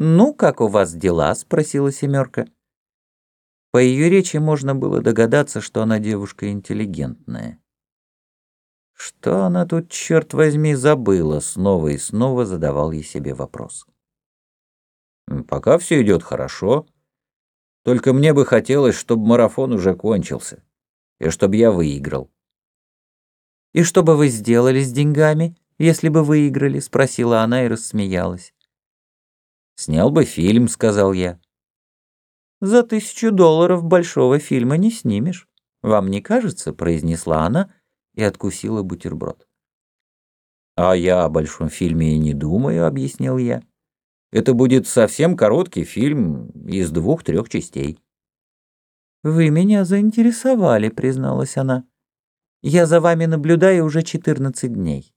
«Ну, как у вас дела?» — спросила семерка. По ее речи можно было догадаться, что она девушка интеллигентная. Что она тут, черт возьми, забыла, снова и снова задавал ей себе вопрос. «Пока все идет хорошо. Только мне бы хотелось, чтобы марафон уже кончился, и чтобы я выиграл». «И что бы вы сделали с деньгами, если бы выиграли?» — спросила она и рассмеялась. «Снял бы фильм», — сказал я. «За тысячу долларов большого фильма не снимешь. Вам не кажется?» — произнесла она и откусила бутерброд. «А я о большом фильме и не думаю», — объяснил я. «Это будет совсем короткий фильм из двух-трех частей». «Вы меня заинтересовали», — призналась она. «Я за вами наблюдаю уже четырнадцать дней».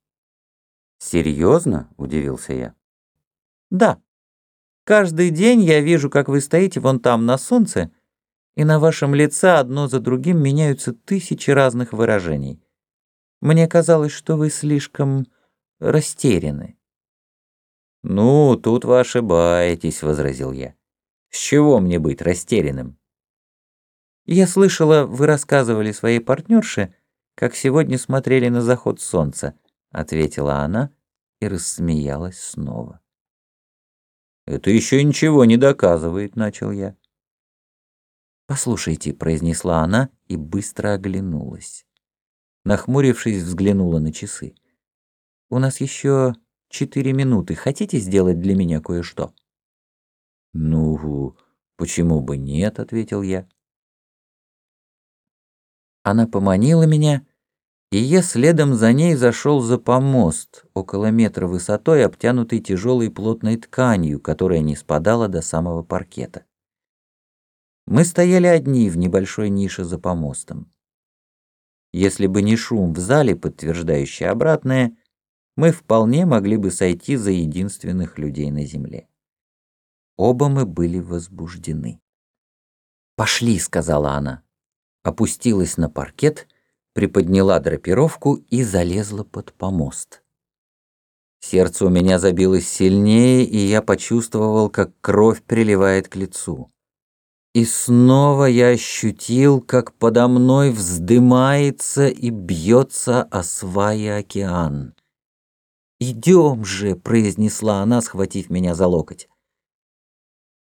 «Серьезно?» — удивился я. «Да. Каждый день я вижу, как вы стоите вон там на солнце, и на вашем лице одно за другим меняются тысячи разных выражений. Мне казалось, что вы слишком растеряны». «Ну, тут вы ошибаетесь», — возразил я. «С чего мне быть растерянным?» «Я слышала, вы рассказывали своей партнерше, как сегодня смотрели на заход солнца», — ответила она и рассмеялась снова. «Это еще ничего не доказывает», — начал я. «Послушайте», — произнесла она и быстро оглянулась. Нахмурившись, взглянула на часы. «У нас еще четыре минуты. Хотите сделать для меня кое-что?» «Ну, почему бы нет?» — ответил я. Она поманила меня, и я следом за ней зашел за помост, около метра высотой, обтянутый тяжелой плотной тканью, которая не спадала до самого паркета. Мы стояли одни в небольшой нише за помостом. Если бы не шум в зале, подтверждающий обратное, мы вполне могли бы сойти за единственных людей на земле. Оба мы были возбуждены. «Пошли», — сказала она. Опустилась на паркет — приподняла драпировку и залезла под помост. Сердце у меня забилось сильнее, и я почувствовал, как кровь приливает к лицу. И снова я ощутил, как подо мной вздымается и бьется о сваи океан. «Идем же!» — произнесла она, схватив меня за локоть.